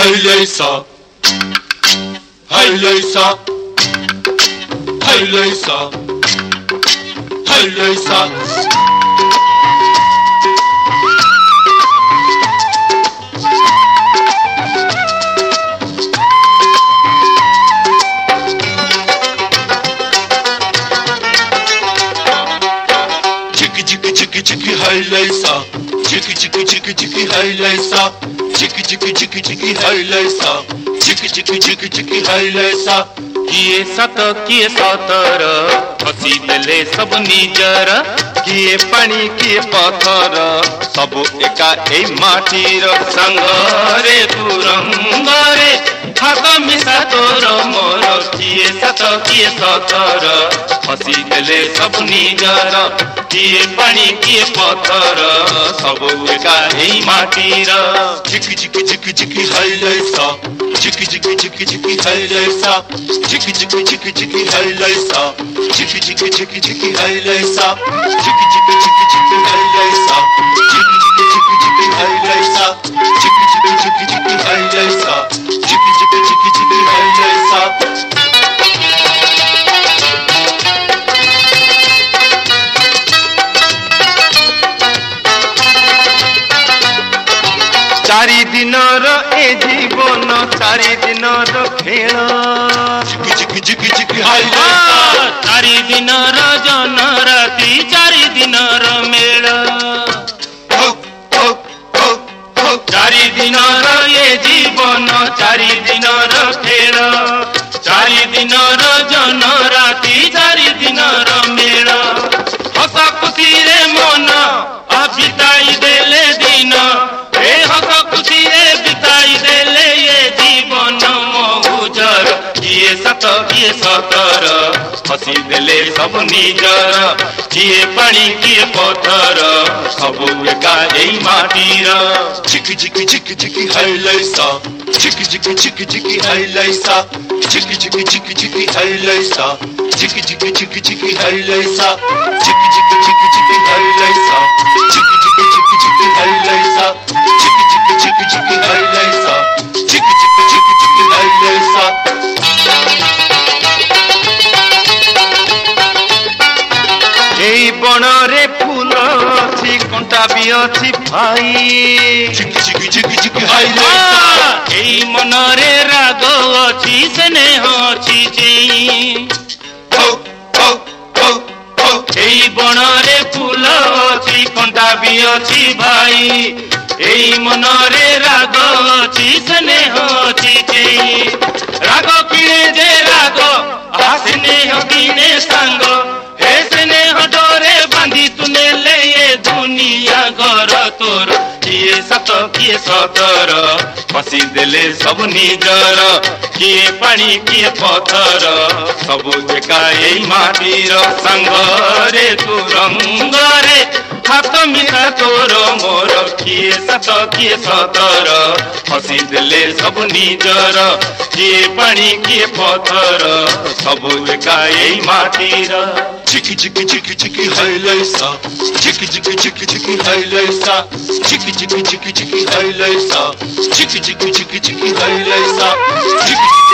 달려있어 달려있어 달려있어 달려있어 지키 지키 지키 지키 달려있어 지키 지키 지키 지키 달려있어 चिकी चिकी चिक चिक हर लैसा चिकी चिकी चिकी चिक हर लैसा किए सत किए सतर हसी देले सब निजर किए पानी किए पत्थर सब एका ए माटी संग माटीर संगरे रे हाथ मिसा तोर मोर किए सत किए सतर हसी देले सब निजर କିଏ ପାଣି କିଏ ପଥର ସବୁ ଏକା ଏଇ ମାଟିର ଝିକି ଝିକି ଝିକି ଝିକି ହଇଲସ ଝିକି ଝିକି ଝିକି ଝିକି ହଇଲସ ଝିକି ଝିକି ଝିକି ଝିକି ହଇଲସ ଝିକି ଝିକି ଝିକି ଝିକି ହଇଲସ ଝିକି ଝିକି ଝିକି ଝିକି ହଇଲସ ଝିକି ଝିକି ଝିକି ଝିକି ହଇଲସ ଝିକି চারি দিনর এ জীবন চারি দিনর খেল চারি দিনর জন রাতি চারি দিনর মেল চারি দিনর এ জীবন চারি দিনর খেল চারি দিনর জন রাতি চারি দিনর କିଏ ସତ କିଏ ସତର ହସି ଦେଲେ ସବୁ ନିଜର କିଏ ପାଣି କିଏ ପଥର ସବୁ ଏକା ଏଇ ମାଟିର ଝିକି ଝିକି ଝିକି ଝିକି ହାଇଲାଇସା ଝିକି ଝିକି ଝିକି ଝିକି ହାଇଲାଇସା ଝିକି ଝିକି ଝିକି ଝିକି ହାଇଲାଇସା ଝିକି ଝିକି ଝିକି ଝିକି ହାଇଲାଇସା ଝିକି ଝିକି ଝିକି ବିଅଛି ଭାଇ ଏଇ ମନରେ ରାଗ ଅଛି ସ୍ନେହ ଅଛି ଯେ ଏଇ ବଣରେ ଫୁଲ ଅଛି କଣ୍ଟା ବି ଅଛି ଭାଇ ଏଇ ମନରେ ରାଗ ଅଛି ସ୍ନେହ ଅଛି ଯେ ରାଗ କିଣେ ଯେ ରାଗ ଆ ସ୍ନେହ କିଣେ ସାଙ୍ଗ ହେ ସ୍ନେହ ଡରେ ବାନ୍ଧି ତୁ ନେଲେ দুনিয়া ঘর তোর কিয়ে সাত কিয়ে সতর ফসি দেলে সবু নিজর কিয়ে পানি কিয়ে পথর সবু যেকা এই মাটির সাঙ্গরে তু রঙ্গরে হাত মিশা তোর କିଏ ସାତ କିଏ ସତର ହସିଦେଲେ ସବୁ ନିଜର କିଏ ପାଣି କିଏ ପଥର ସବୁ ଏକା ଏଇ ମାଟିର ଝିକି ଝିକି ଝିକି ଝିକି ହଇଲଇସା ଝିକି ଝିକି ଝିକି ଝିକି ହଇଲଇସା ଝିକି ଝିକି ଝିକି ଝିକି ହଇଲଇସା ଝିକି ଝିକି ଝିକି ଝିକି ହଇଲଇସା ଝିକି